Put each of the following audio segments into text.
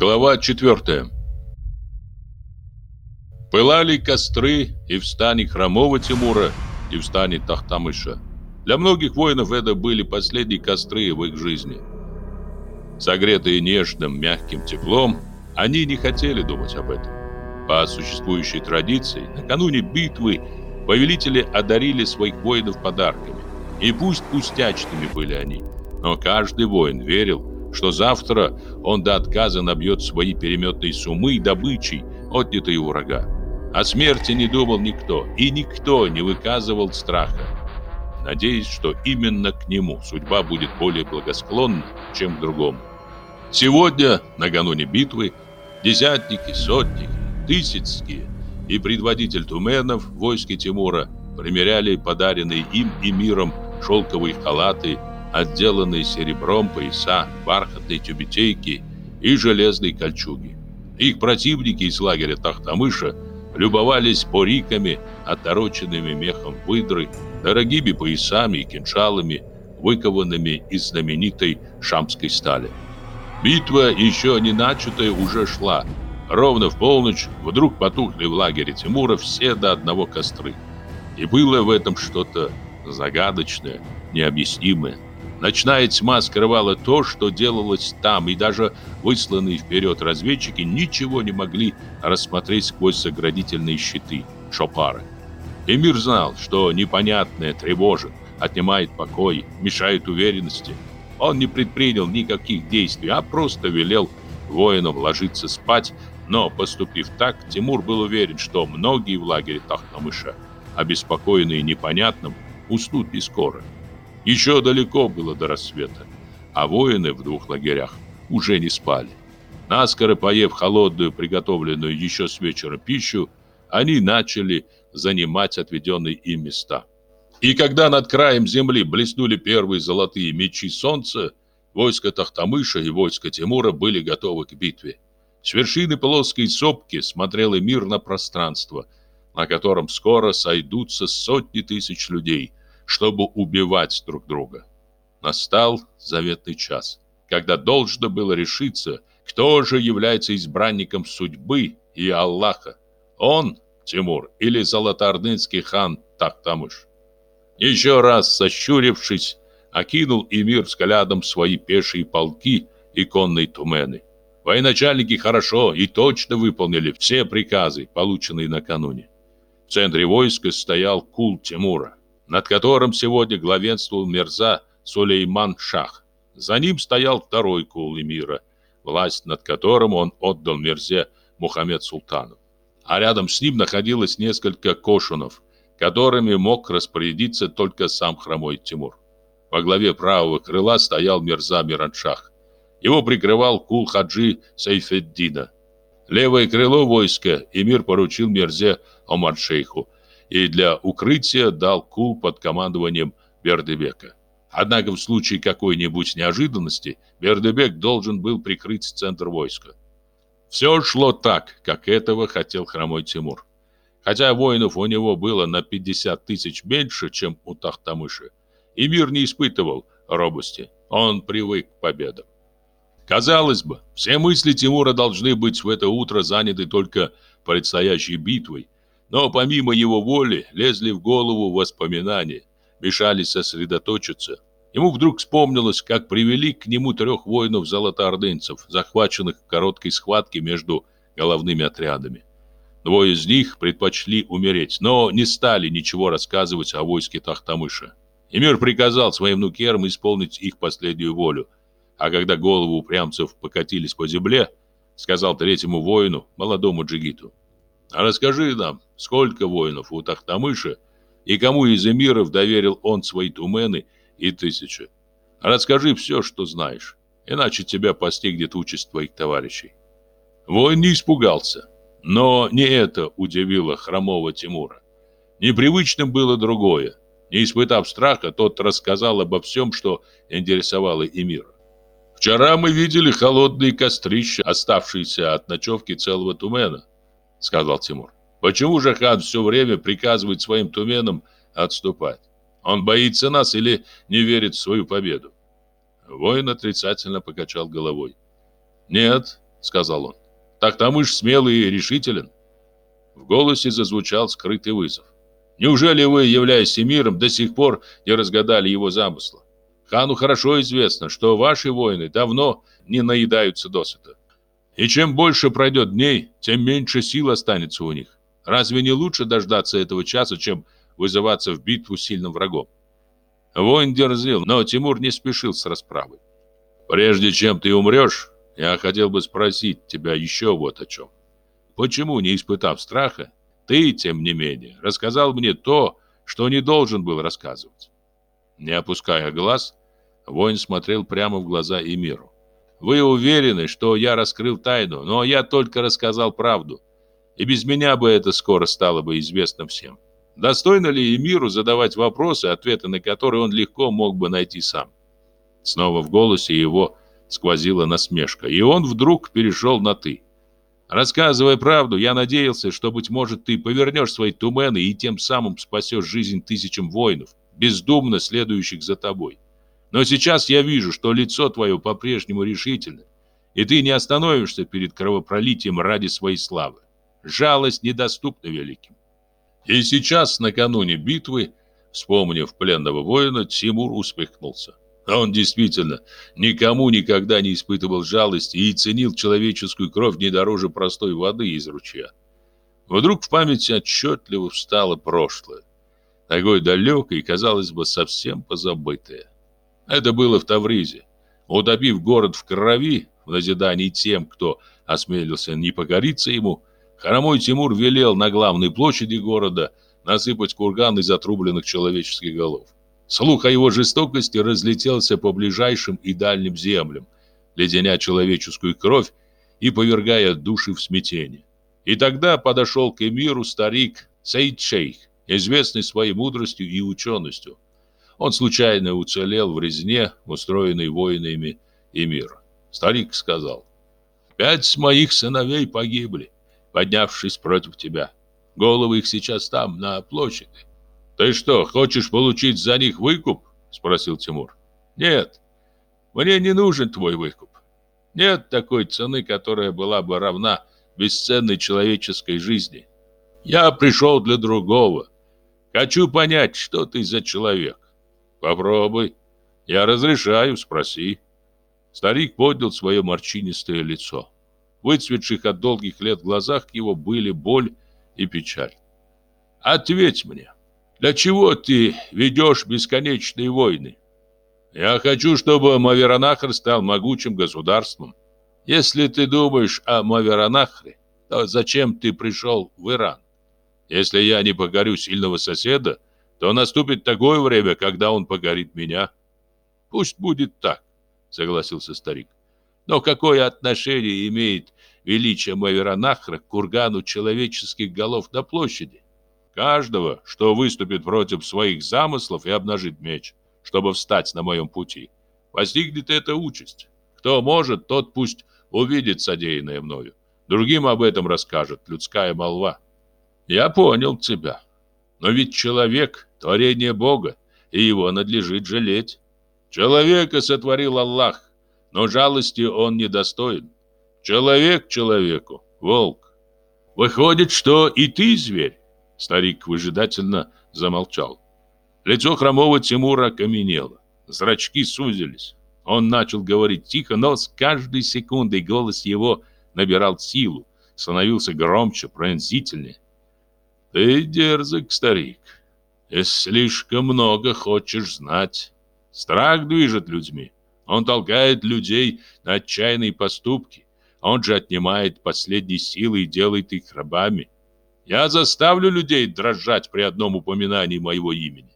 Глава 4 Пылали костры и в стане Хромого Тимура, и в стане Тахтамыша. Для многих воинов это были последние костры в их жизни. Согретые нежным, мягким теплом, они не хотели думать об этом. По существующей традиции, накануне битвы повелители одарили своих воинов подарками. И пусть пустячными были они, но каждый воин верил, что завтра он до отказа набьет свои переметные суммы добычей, отнятой у врага. О смерти не думал никто, и никто не выказывал страха, надеясь, что именно к нему судьба будет более благосклонна, чем к другому. Сегодня, накануне битвы, десятники, сотники, тысячские и предводитель туменов в войске Тимура примеряли подаренные им и миром шелковые халаты, отделанные серебром пояса, бархатные тюбетейки и железные кольчуги. Их противники из лагеря Тахтамыша любовались пориками, отороченными мехом выдры, дорогими поясами и кинжалами, выкованными из знаменитой шамской стали. Битва, еще не начатая, уже шла. Ровно в полночь вдруг потухли в лагере Тимура все до одного костры. И было в этом что-то загадочное, необъяснимое. Ночная тьма скрывала то, что делалось там, и даже высланные вперед разведчики ничего не могли рассмотреть сквозь заградительные щиты, шопары. Эмир знал, что непонятное тревожит, отнимает покой, мешает уверенности. Он не предпринял никаких действий, а просто велел воинам ложиться спать, но, поступив так, Тимур был уверен, что многие в лагере Тахтамыша, обеспокоенные непонятным, уснут не скоро. Еще далеко было до рассвета, а воины в двух лагерях уже не спали. Наскоро поев холодную, приготовленную еще с вечера пищу, они начали занимать отведенные им места. И когда над краем земли блеснули первые золотые мечи солнца, войско Тахтамыша и войско Тимура были готовы к битве. С вершины плоской сопки смотрел мир на пространство, на котором скоро сойдутся сотни тысяч людей, чтобы убивать друг друга. Настал заветный час, когда должно было решиться, кто же является избранником судьбы и Аллаха. Он, Тимур, или золотоордынский хан Тахтамыш. Еще раз сощурившись, окинул эмир взглядом свои пешие полки и конные тумены. Военачальники хорошо и точно выполнили все приказы, полученные накануне. В центре войска стоял кул Тимура над которым сегодня главенствовал Мерза Сулейман Шах. За ним стоял второй кул эмира, власть над которым он отдал Мерзе Мухаммед Султану. А рядом с ним находилось несколько кошунов, которыми мог распорядиться только сам хромой Тимур. Во главе правого крыла стоял Мирза Мираншах. Его прикрывал кул Хаджи Сайфеддина. Левое крыло войска эмир поручил Мирзе Омар-шейху, и для укрытия дал кул под командованием Бердебека. Однако в случае какой-нибудь неожиданности Бердебек должен был прикрыть центр войска. Все шло так, как этого хотел хромой Тимур. Хотя воинов у него было на 50 тысяч меньше, чем у Тахтамыша, и мир не испытывал робости. Он привык к победам. Казалось бы, все мысли Тимура должны быть в это утро заняты только предстоящей битвой, но помимо его воли лезли в голову воспоминания, мешали сосредоточиться. Ему вдруг вспомнилось, как привели к нему трех воинов-золотоордынцев, захваченных в короткой схватке между головными отрядами. Двое из них предпочли умереть, но не стали ничего рассказывать о войске Тахтамыша. Эмир приказал своим нукерам исполнить их последнюю волю, а когда головы упрямцев покатились по земле, сказал третьему воину, молодому джигиту, «А расскажи нам, сколько воинов у Тахтамыша и кому из эмиров доверил он свои тумены и тысячи. Расскажи все, что знаешь, иначе тебя постигнет участь твоих товарищей. Воин не испугался, но не это удивило хромого Тимура. Непривычным было другое. Не испытав страха, тот рассказал обо всем, что интересовало эмира. «Вчера мы видели холодные кострища, оставшиеся от ночевки целого тумена», — сказал Тимур. Почему же хан все время приказывает своим туменам отступать? Он боится нас или не верит в свою победу? Воин отрицательно покачал головой. Нет, сказал он. Тахтамыш смелый и решителен. В голосе зазвучал скрытый вызов. Неужели вы, являясь эмиром, до сих пор не разгадали его замысла? Хану хорошо известно, что ваши воины давно не наедаются досыта. И чем больше пройдет дней, тем меньше сил останется у них. Разве не лучше дождаться этого часа, чем вызываться в битву с сильным врагом? Воин дерзил, но Тимур не спешил с расправой. «Прежде чем ты умрешь, я хотел бы спросить тебя еще вот о чем. Почему, не испытав страха, ты, тем не менее, рассказал мне то, что не должен был рассказывать?» Не опуская глаз, воин смотрел прямо в глаза Эмиру. «Вы уверены, что я раскрыл тайну, но я только рассказал правду, и без меня бы это скоро стало бы известно всем. Достойно ли Эмиру задавать вопросы, ответы на которые он легко мог бы найти сам?» Снова в голосе его сквозила насмешка, и он вдруг перешел на «ты». Рассказывая правду, я надеялся, что, быть может, ты повернешь свои тумены и тем самым спасешь жизнь тысячам воинов, бездумно следующих за тобой. Но сейчас я вижу, что лицо твое по-прежнему решительно, и ты не остановишься перед кровопролитием ради своей славы. Жалость недоступна великим. И сейчас, накануне битвы, вспомнив пленного воина, Тимур усмехнулся. Он действительно никому никогда не испытывал жалости и ценил человеческую кровь не дороже простой воды из ручья. Вдруг в памяти отчетливо встало прошлое. Такое далекое и, казалось бы, совсем позабытое. Это было в Тавризе. Утопив город в крови, в назидании тем, кто осмелился не покориться ему, Хромой Тимур велел на главной площади города насыпать курган из отрубленных человеческих голов. Слух о его жестокости разлетелся по ближайшим и дальним землям, леденя человеческую кровь и души в смятение. И тогда подошел к эмиру старик Сейд Шейх, известный своей мудростью и ученостью. Он случайно уцелел в резне, устроенной воинами эмира. Старик сказал, «Пять моих сыновей погибли, поднявшись против тебя. Головы их сейчас там, на площади. «Ты что, хочешь получить за них выкуп?» – спросил Тимур. «Нет, мне не нужен твой выкуп. Нет такой цены, которая была бы равна бесценной человеческой жизни. Я пришел для другого. Хочу понять, что ты за человек. Попробуй. Я разрешаю, спроси». Старик поднял свое морщинистое лицо. Выцветших от долгих лет глазах его были боль и печаль. «Ответь мне, для чего ты ведешь бесконечные войны? Я хочу, чтобы Маверанахр стал могучим государством. Если ты думаешь о Маверанахре, то зачем ты пришел в Иран? Если я не покорю сильного соседа, то наступит такое время, когда он покорит меня. Пусть будет так, согласился старик. Но какое отношение имеет величие Маверанахра к кургану человеческих голов на площади? Каждого, что выступит против своих замыслов и обнажит меч, чтобы встать на моем пути, постигнет эта участь. Кто может, тот пусть увидит содеянное мною. Другим об этом расскажет людская молва. Я понял тебя. Но ведь человек — творение Бога, и его надлежит жалеть. Человека сотворил Аллах, но жалости он недостоин. Человек человеку — волк. Выходит, что и ты зверь. Старик выжидательно замолчал. Лицо хромого Тимура каменело. Зрачки сузились. Он начал говорить тихо, но с каждой секундой голос его набирал силу, становился громче, пронзительнее. «Ты дерзок, старик, и слишком много хочешь знать. Страх движет людьми. Он толкает людей на отчаянные поступки. Он же отнимает последние силы и делает их рабами. Я заставлю людей дрожать при одном упоминании моего имени.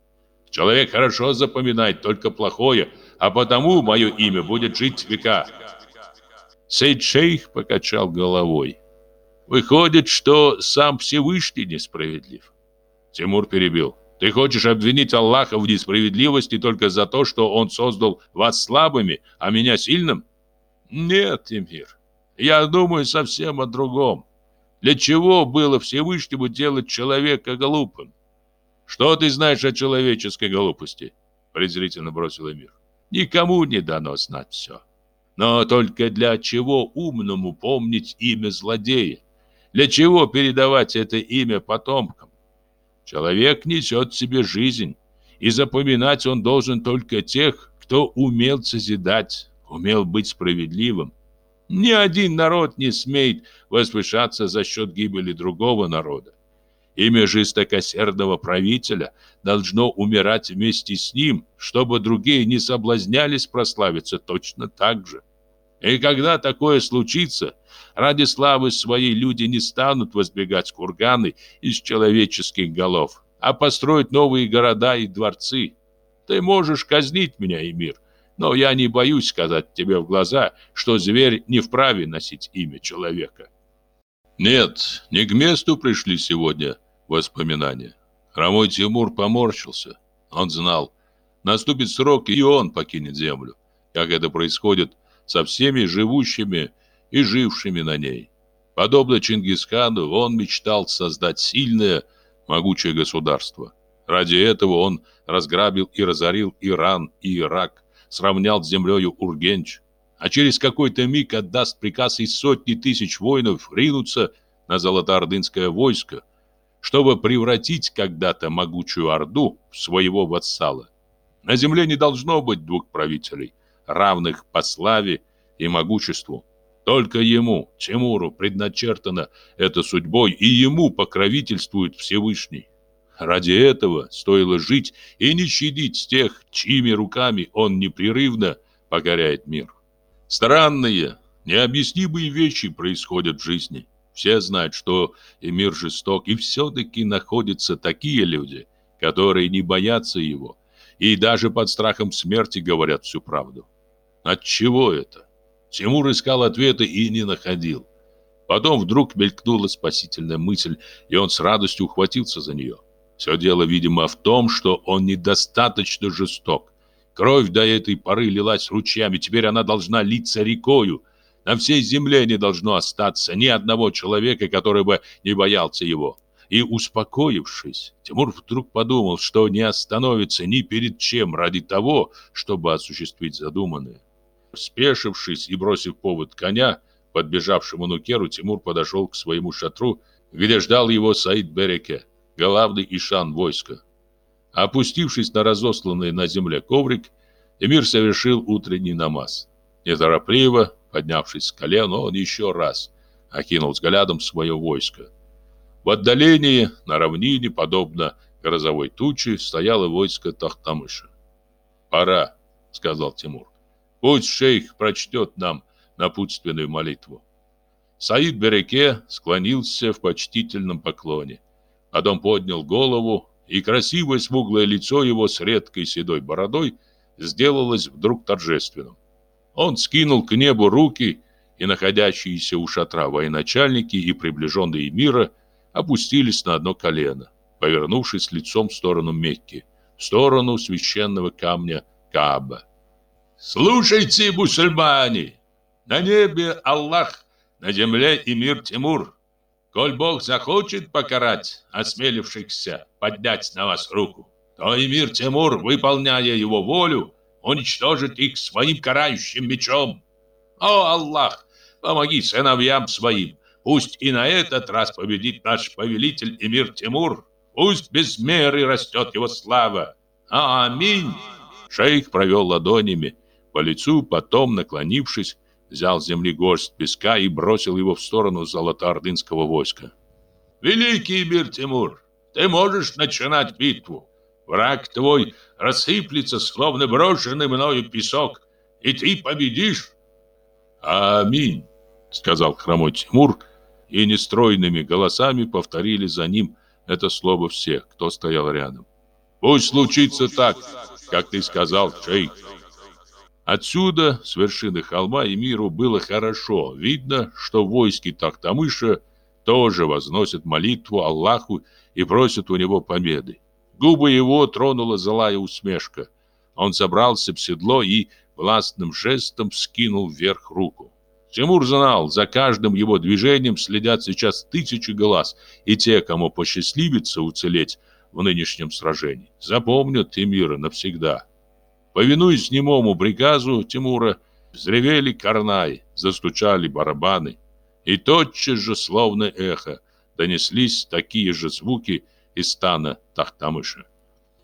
Человек хорошо запоминает только плохое, а потому мое имя будет жить века. Сейд-шейх покачал головой. Выходит, что сам Всевышний несправедлив. Тимур перебил. Ты хочешь обвинить Аллаха в несправедливости только за то, что он создал вас слабыми, а меня сильным? Нет, Тимир. Я думаю совсем о другом. Для чего было Всевышнему делать человека глупым? Что ты знаешь о человеческой глупости? презрительно бросил Эмир. Никому не дано знать все. Но только для чего умному помнить имя злодея? Для чего передавать это имя потомкам? Человек несет в себе жизнь, и запоминать он должен только тех, кто умел созидать, умел быть справедливым. Ни один народ не смеет возвышаться за счет гибели другого народа. Имя жестокосердного правителя должно умирать вместе с ним, чтобы другие не соблазнялись прославиться точно так же. И когда такое случится, ради славы своей люди не станут возбегать курганы из человеческих голов, а построить новые города и дворцы. Ты можешь казнить меня, Эмир, но я не боюсь сказать тебе в глаза, что зверь не вправе носить имя человека. Нет, не к месту пришли сегодня воспоминания. Хромой Тимур поморщился. Он знал, наступит срок, и он покинет землю, как это происходит со всеми живущими и жившими на ней. Подобно Чингисхану, он мечтал создать сильное, могучее государство. Ради этого он разграбил и разорил Иран и Ирак, сравнял с землею Ургенч, а через какой-то миг отдаст приказ из сотни тысяч воинов ринуться на золотоордынское войско, чтобы превратить когда-то могучую Орду в своего вассала. На земле не должно быть двух правителей, равных по славе и могуществу. Только ему, Тимуру, предначертана эта судьбой, и ему покровительствует Всевышний. Ради этого стоило жить и не щадить тех, чьими руками он непрерывно покоряет мир. Странные, необъяснимые вещи происходят в жизни. Все знают, что и мир жесток, и все-таки находятся такие люди, которые не боятся его, и даже под страхом смерти говорят всю правду. От чего это? Тимур искал ответы и не находил. Потом вдруг мелькнула спасительная мысль, и он с радостью ухватился за нее. Все дело, видимо, в том, что он недостаточно жесток. Кровь до этой поры лилась ручьями, теперь она должна литься рекою. На всей земле не должно остаться ни одного человека, который бы не боялся его. И успокоившись, Тимур вдруг подумал, что не остановится ни перед чем ради того, чтобы осуществить задуманное. Спешившись и бросив повод коня, подбежавшему Нукеру, Тимур подошел к своему шатру, где ждал его Саид Береке главный ишан войска. Опустившись на разосланный на земле коврик, Эмир совершил утренний намаз. Неторопливо, поднявшись с колена, он еще раз окинул взглядом свое войско. В отдалении, на равнине, подобно грозовой туче, стояло войско Тахтамыша. «Пора», — сказал Тимур. «Пусть шейх прочтет нам напутственную молитву». Саид Береке склонился в почтительном поклоне. Потом поднял голову, и красивое смуглое лицо его с редкой седой бородой сделалось вдруг торжественным. Он скинул к небу руки, и находящиеся у шатра военачальники и приближенные мира опустились на одно колено, повернувшись лицом в сторону Мекки, в сторону священного камня Кааба. «Слушайте, мусульмане! На небе Аллах, на земле и мир Тимур!» Коль Бог захочет покарать осмелившихся поднять на вас руку, то и мир Тимур, выполняя его волю, уничтожит их своим карающим мечом. О, Аллах, помоги сыновьям своим, пусть и на этот раз победит наш повелитель Эмир Тимур, пусть без меры растет его слава. Аминь. Шейх провел ладонями по лицу, потом, наклонившись, взял с земли горсть песка и бросил его в сторону золотоордынского войска. «Великий мир Тимур, ты можешь начинать битву. Враг твой рассыплется, словно брошенный мною песок, и ты победишь». «Аминь», — сказал хромой Тимур, и нестройными голосами повторили за ним это слово все, кто стоял рядом. «Пусть случится так, как ты сказал, шейх». Отсюда, с вершины холма, Эмиру было хорошо. Видно, что войски Тахтамыша тоже возносят молитву Аллаху и просят у него победы. Губы его тронула злая усмешка. Он забрался в седло и властным жестом скинул вверх руку. Тимур знал, за каждым его движением следят сейчас тысячи глаз, и те, кому посчастливится уцелеть в нынешнем сражении, запомнят Эмира навсегда. Повинуясь немому приказу Тимура, Взревели карнай, застучали барабаны. И тотчас же, словно эхо, донеслись такие же звуки из стана Тахтамыша.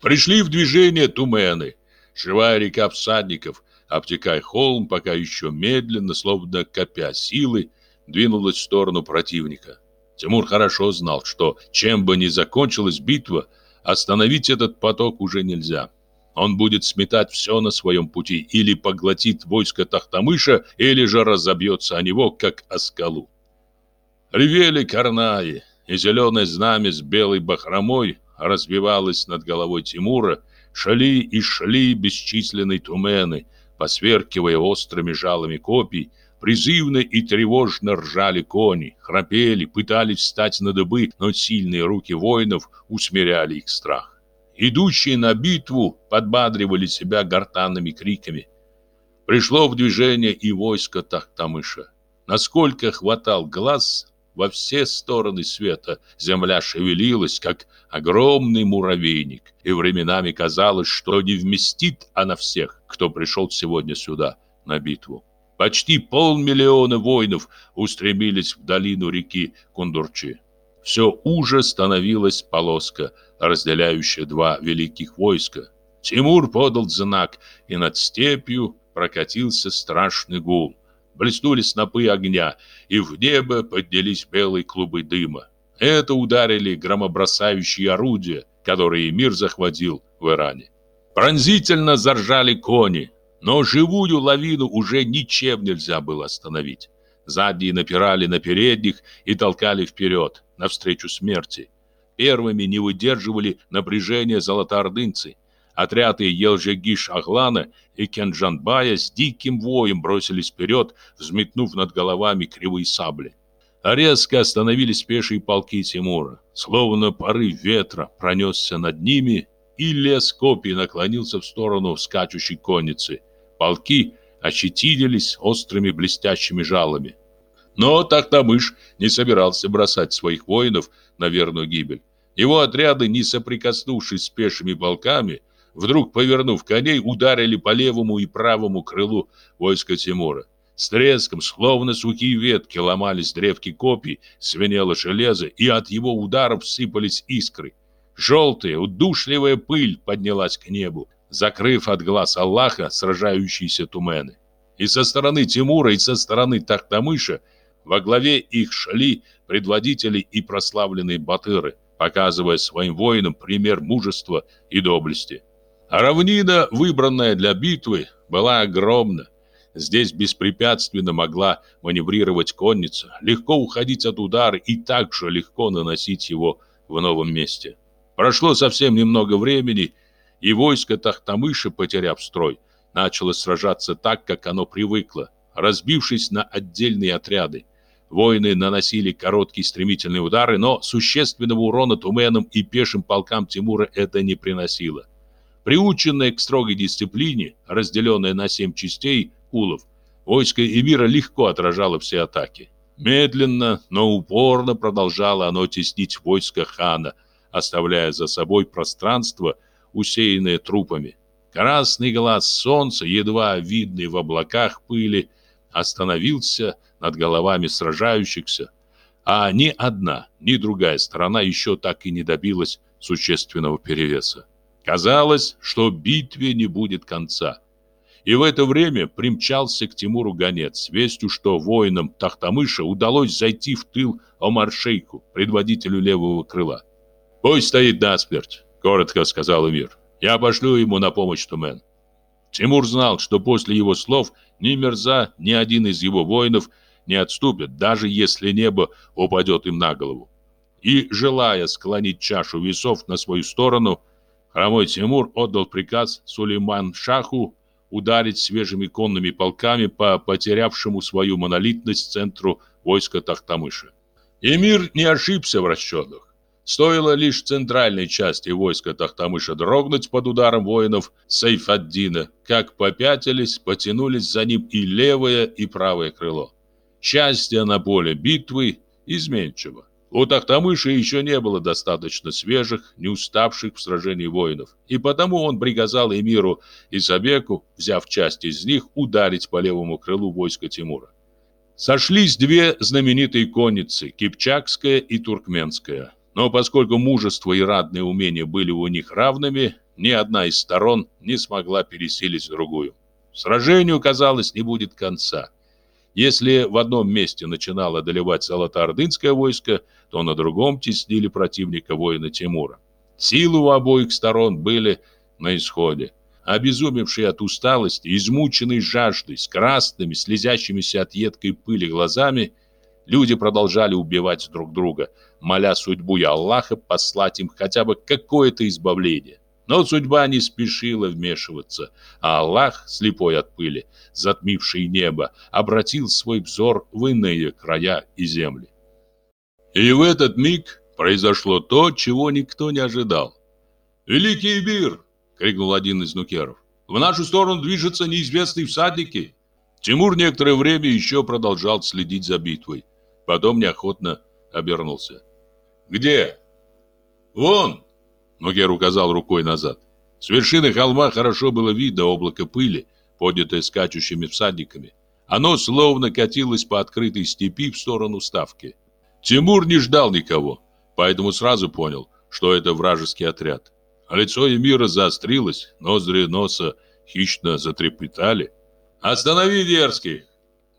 Пришли в движение тумены. Живая река всадников, обтекая холм, пока еще медленно, словно копя силы, двинулась в сторону противника. Тимур хорошо знал, что чем бы ни закончилась битва, остановить этот поток уже нельзя. Он будет сметать все на своем пути, или поглотит войско Тахтамыша, или же разобьется о него, как о скалу. Ревели карнаи, и зеленое знамя с белой бахромой развивалось над головой Тимура, шли и шли бесчисленные тумены, посверкивая острыми жалами копий, призывно и тревожно ржали кони, храпели, пытались встать на дыбы, но сильные руки воинов усмиряли их страх. Идущие на битву подбадривали себя гортанными криками. Пришло в движение и войско Тахтамыша. Насколько хватал глаз, во все стороны света земля шевелилась, как огромный муравейник, и временами казалось, что не вместит она всех, кто пришел сегодня сюда на битву. Почти полмиллиона воинов устремились в долину реки Кундурчи. Все уже становилась полоска – разделяющая два великих войска. Тимур подал знак, и над степью прокатился страшный гул. Блеснули снопы огня, и в небо поднялись белые клубы дыма. Это ударили громобросающие орудия, которые мир захватил в Иране. Пронзительно заржали кони, но живую лавину уже ничем нельзя было остановить. Задние напирали на передних и толкали вперед, навстречу смерти. Первыми не выдерживали напряжения золотоордынцы. Отряды Елжегиш-Аглана и Кенджанбая с диким воем бросились вперед, взметнув над головами кривые сабли. Резко остановились пешие полки Тимура. Словно порыв ветра пронесся над ними, и лес копий наклонился в сторону скачущей конницы. Полки ощетинились острыми блестящими жалами. Но Тахтамыш не собирался бросать своих воинов на верную гибель. Его отряды, не соприкоснувшись с пешими полками, вдруг, повернув коней, ударили по левому и правому крылу войска Тимура. С треском, словно сухие ветки, ломались древки копий, свинело железо, и от его ударов сыпались искры. Желтая, удушливая пыль поднялась к небу, закрыв от глаз Аллаха сражающиеся тумены. И со стороны Тимура, и со стороны Тахтамыша во главе их шли предводители и прославленные батыры – показывая своим воинам пример мужества и доблести. А равнина, выбранная для битвы, была огромна. Здесь беспрепятственно могла маневрировать конница, легко уходить от удара и также легко наносить его в новом месте. Прошло совсем немного времени, и войско Тахтамыша, потеряв строй, начало сражаться так, как оно привыкло, разбившись на отдельные отряды. Воины наносили короткие стремительные удары, но существенного урона туменам и пешим полкам Тимура это не приносило. Приученное к строгой дисциплине, разделенное на семь частей кулов, войско Эмира легко отражало все атаки. Медленно, но упорно продолжало оно теснить войско хана, оставляя за собой пространство, усеянное трупами. Красный глаз солнца, едва видный в облаках пыли, остановился над головами сражающихся, а ни одна, ни другая сторона еще так и не добилась существенного перевеса. Казалось, что битве не будет конца. И в это время примчался к Тимуру гонец с вестью, что воинам Тахтамыша удалось зайти в тыл Омар-Шейку, предводителю левого крыла. «Пусть стоит насмерть», — коротко сказал Эмир. «Я пошлю ему на помощь Тумен». Тимур знал, что после его слов ни Мерза, ни один из его воинов не отступят, даже если небо упадет им на голову. И, желая склонить чашу весов на свою сторону, хромой Тимур отдал приказ Сулейман-Шаху ударить свежими конными полками по потерявшему свою монолитность центру войска Тахтамыша. Эмир не ошибся в расчетах. Стоило лишь центральной части войска Тахтамыша дрогнуть под ударом воинов Сайфаддина, как попятились, потянулись за ним и левое, и правое крыло. Счастье на поле битвы изменчиво. У Тахтамыша еще не было достаточно свежих, не уставших в сражении воинов, и потому он приказал эмиру Исабеку, взяв часть из них, ударить по левому крылу войска Тимура. Сошлись две знаменитые конницы – Кипчакская и Туркменская. Но поскольку мужество и ратные умения были у них равными, ни одна из сторон не смогла пересилить другую. Сражению, казалось, не будет конца. Если в одном месте начинало одолевать Салатардынское войско, то на другом теснили противника воина Тимура. Силы у обоих сторон были на исходе. Обезумевшие от усталости, измученные жаждой, с красными, слезящимися от едкой пыли глазами, люди продолжали убивать друг друга, моля судьбу и Аллаха послать им хотя бы какое-то избавление. Но судьба не спешила вмешиваться, а Аллах, слепой от пыли, затмивший небо, обратил свой взор в иные края и земли. И в этот миг произошло то, чего никто не ожидал. «Великий Бир!» — крикнул один из нукеров. «В нашу сторону движутся неизвестные всадники!» Тимур некоторое время еще продолжал следить за битвой. Потом неохотно обернулся. «Где?» «Вон!» Нукер указал рукой назад. С вершины холма хорошо было видно облако пыли, поднятое скачущими всадниками. Оно словно катилось по открытой степи в сторону ставки. Тимур не ждал никого, поэтому сразу понял, что это вражеский отряд. А лицо Эмира заострилось, ноздри носа хищно затрепетали. «Останови дерзких!»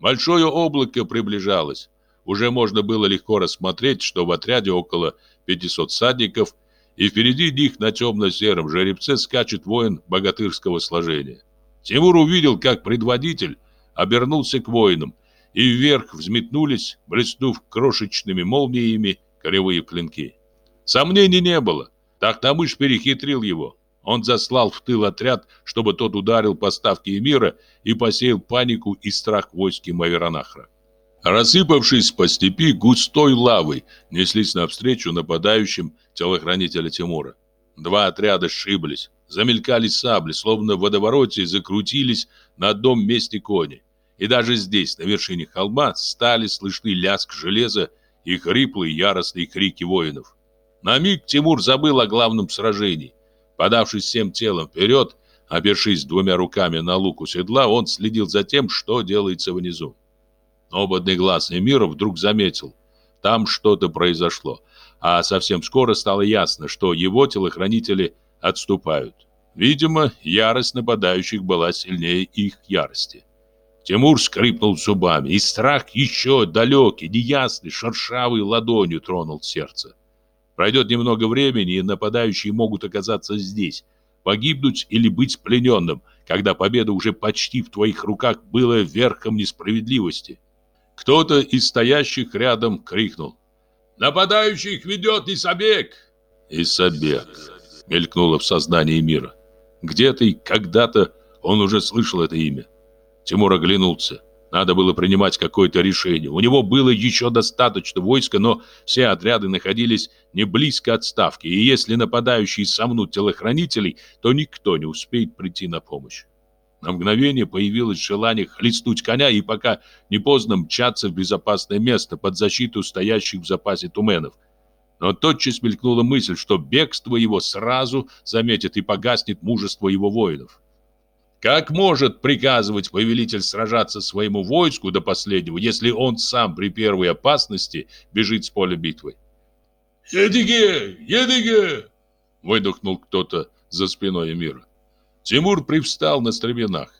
Большое облако приближалось. Уже можно было легко рассмотреть, что в отряде около 500 всадников – и впереди них на темно-сером жеребце скачет воин богатырского сложения. Тимур увидел, как предводитель обернулся к воинам, и вверх взметнулись, блеснув крошечными молниями, коревые клинки. Сомнений не было. Тахтамыш перехитрил его. Он заслал в тыл отряд, чтобы тот ударил по ставке Эмира и посеял панику и страх войски Маверанахра. Рассыпавшись по степи густой лавой, неслись навстречу нападающим телохранителя Тимура. Два отряда сшиблись, замелькали сабли, словно в водовороте закрутились на одном месте кони. И даже здесь, на вершине холма, стали слышны лязг железа и хриплые яростные крики воинов. На миг Тимур забыл о главном сражении. Подавшись всем телом вперед, опершись двумя руками на луку седла, он следил за тем, что делается внизу. Опытный глаз Эмира вдруг заметил, там что-то произошло, а совсем скоро стало ясно, что его телохранители отступают. Видимо, ярость нападающих была сильнее их ярости. Тимур скрипнул зубами, и страх еще далекий, неясный, шершавый ладонью тронул сердце. Пройдет немного времени, и нападающие могут оказаться здесь, погибнуть или быть плененным, когда победа уже почти в твоих руках была верхом несправедливости. Кто-то из стоящих рядом крикнул. «Нападающих ведет Исабек!» «Исабек!» мелькнуло в сознании мира. Где-то и когда-то он уже слышал это имя. Тимур оглянулся. Надо было принимать какое-то решение. У него было еще достаточно войска, но все отряды находились не близко от ставки, и если нападающие сомнут телохранителей, то никто не успеет прийти на помощь. На мгновение появилось желание хлестнуть коня и пока не поздно мчаться в безопасное место под защиту стоящих в запасе туменов. Но тотчас мелькнула мысль, что бегство его сразу заметит и погаснет мужество его воинов. Как может приказывать повелитель сражаться своему войску до последнего, если он сам при первой опасности бежит с поля битвы? «Едиге! Едиге!» — выдохнул кто-то за спиной Эмира. Тимур привстал на стременах.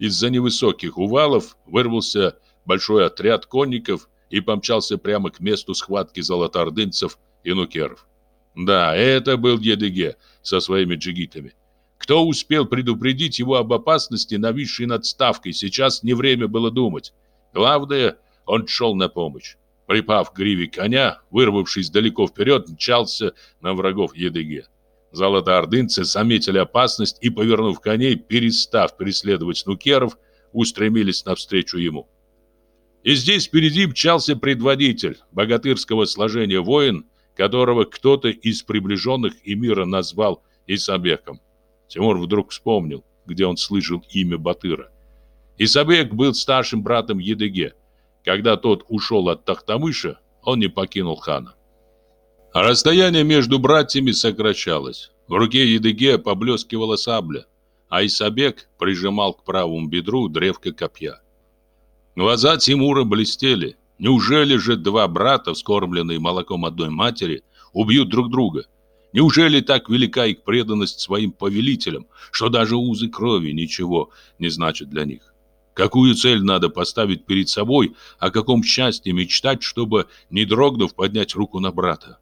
Из-за невысоких увалов вырвался большой отряд конников и помчался прямо к месту схватки золотоордынцев и нукеров. Да, это был Едыге со своими джигитами. Кто успел предупредить его об опасности, нависшей над ставкой, сейчас не время было думать. Главное, он шел на помощь. Припав к гриве коня, вырвавшись далеко вперед, мчался на врагов Едыге. Золотоордынцы заметили опасность и, повернув коней, перестав преследовать нукеров, устремились навстречу ему. И здесь впереди мчался предводитель богатырского сложения воин, которого кто-то из приближенных Эмира назвал Исабеком. Тимур вдруг вспомнил, где он слышал имя Батыра. Исабек был старшим братом Едыге. Когда тот ушел от Тахтамыша, он не покинул хана. А расстояние между братьями сокращалось. В руке Едыге поблескивала сабля, а Исабек прижимал к правому бедру древко копья. Глаза Тимура блестели. Неужели же два брата, вскормленные молоком одной матери, убьют друг друга? Неужели так велика их преданность своим повелителям, что даже узы крови ничего не значат для них? Какую цель надо поставить перед собой, о каком счастье мечтать, чтобы, не дрогнув, поднять руку на брата?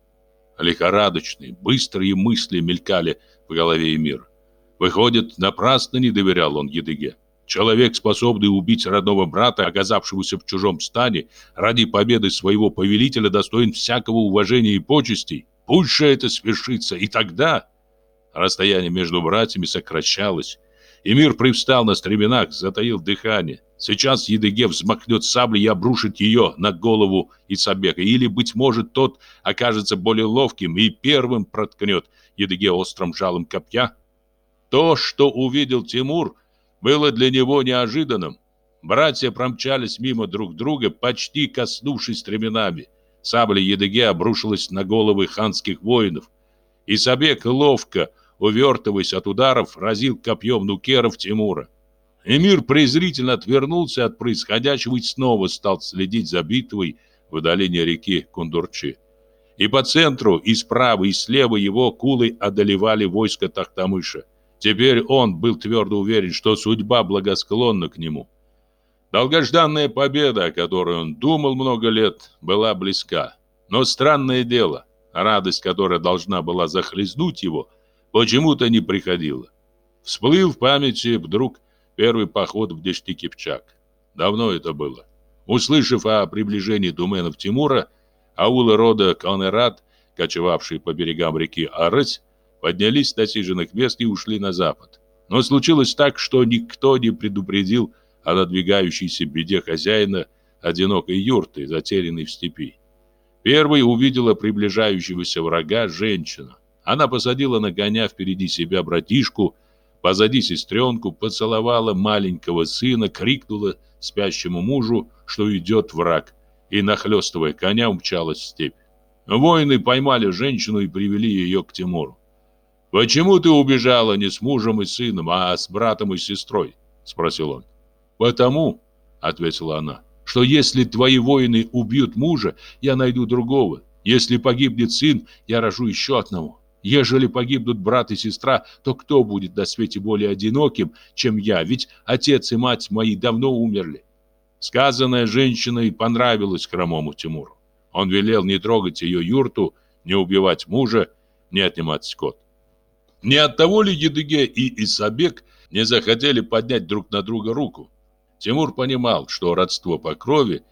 Лихорадочные, быстрые мысли мелькали в голове Эмира. Выходит, напрасно не доверял он Едыге. Человек, способный убить родного брата, оказавшегося в чужом стане, ради победы своего повелителя, достоин всякого уважения и почестей. Пусть же это свершится, и тогда... Расстояние между братьями сокращалось. Эмир привстал на стременах, затаил дыхание. Сейчас Едыге взмахнет саблей и обрушит ее на голову Исабека. Или, быть может, тот окажется более ловким и первым проткнет Едыге острым жалом копья. То, что увидел Тимур, было для него неожиданным. Братья промчались мимо друг друга, почти коснувшись стременами. Сабля Едыге обрушилась на головы ханских воинов. Исабек ловко, увертываясь от ударов, разил копьем нукеров Тимура. Эмир презрительно отвернулся от происходящего и снова стал следить за битвой в долине реки Кундурчи. И по центру, и справа, и слева его кулы одолевали войско Тахтамыша. Теперь он был твердо уверен, что судьба благосклонна к нему. Долгожданная победа, о которой он думал много лет, была близка. Но странное дело, радость, которая должна была захлестнуть его, почему-то не приходила. Всплыл в памяти вдруг первый поход в Дешти-Кипчак. Давно это было. Услышав о приближении туменов Тимура, аулы рода Калнерат, кочевавшие по берегам реки Арысь, поднялись с насиженных мест и ушли на запад. Но случилось так, что никто не предупредил о надвигающейся беде хозяина одинокой юрты, затерянной в степи. Первой увидела приближающегося врага женщина. Она посадила на коня впереди себя братишку, позади сестренку, поцеловала маленького сына, крикнула спящему мужу, что идет враг, и, нахлестывая коня, умчалась в степь. Воины поймали женщину и привели ее к Тимуру. «Почему ты убежала не с мужем и сыном, а с братом и сестрой?» – спросил он. «Потому», – ответила она, – «что если твои воины убьют мужа, я найду другого. Если погибнет сын, я рожу еще одного. Ежели погибнут брат и сестра, то кто будет на свете более одиноким, чем я? Ведь отец и мать мои давно умерли». Сказанная женщиной понравилась хромому Тимуру. Он велел не трогать ее юрту, не убивать мужа, не отнимать скот. Не от того ли Едыге и Исабек не захотели поднять друг на друга руку? Тимур понимал, что родство по крови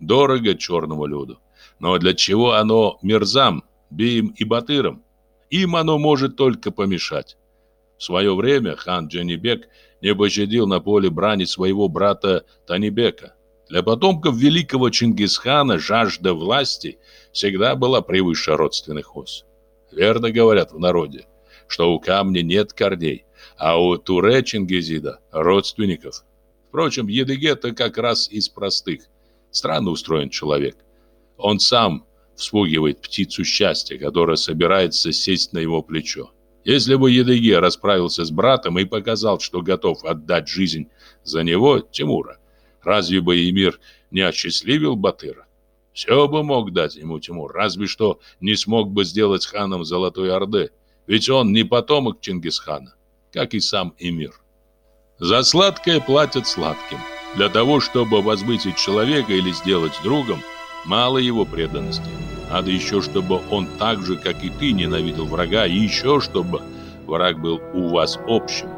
дорого черному люду. Но для чего оно мерзам, биим и батырам? Им оно может только помешать. В свое время хан Джанибек не пощадил на поле брани своего брата Танибека. Для потомков великого Чингисхана жажда власти всегда была превыше родственных уз. Верно говорят в народе что у камня нет корней, а у Туре Чингизида родственников. Впрочем, Едыгета как раз из простых. Странно устроен человек. Он сам вспугивает птицу счастья, которая собирается сесть на его плечо. Если бы Едыге расправился с братом и показал, что готов отдать жизнь за него, Тимура, разве бы Эмир не осчастливил Батыра? Все бы мог дать ему Тимур, разве что не смог бы сделать ханом Золотой Орды. Ведь он не потомок Чингисхана, как и сам эмир. За сладкое платят сладким. Для того, чтобы возбыть человека или сделать другом, мало его преданности. Надо еще, чтобы он так же, как и ты, ненавидел врага, и еще, чтобы враг был у вас общим.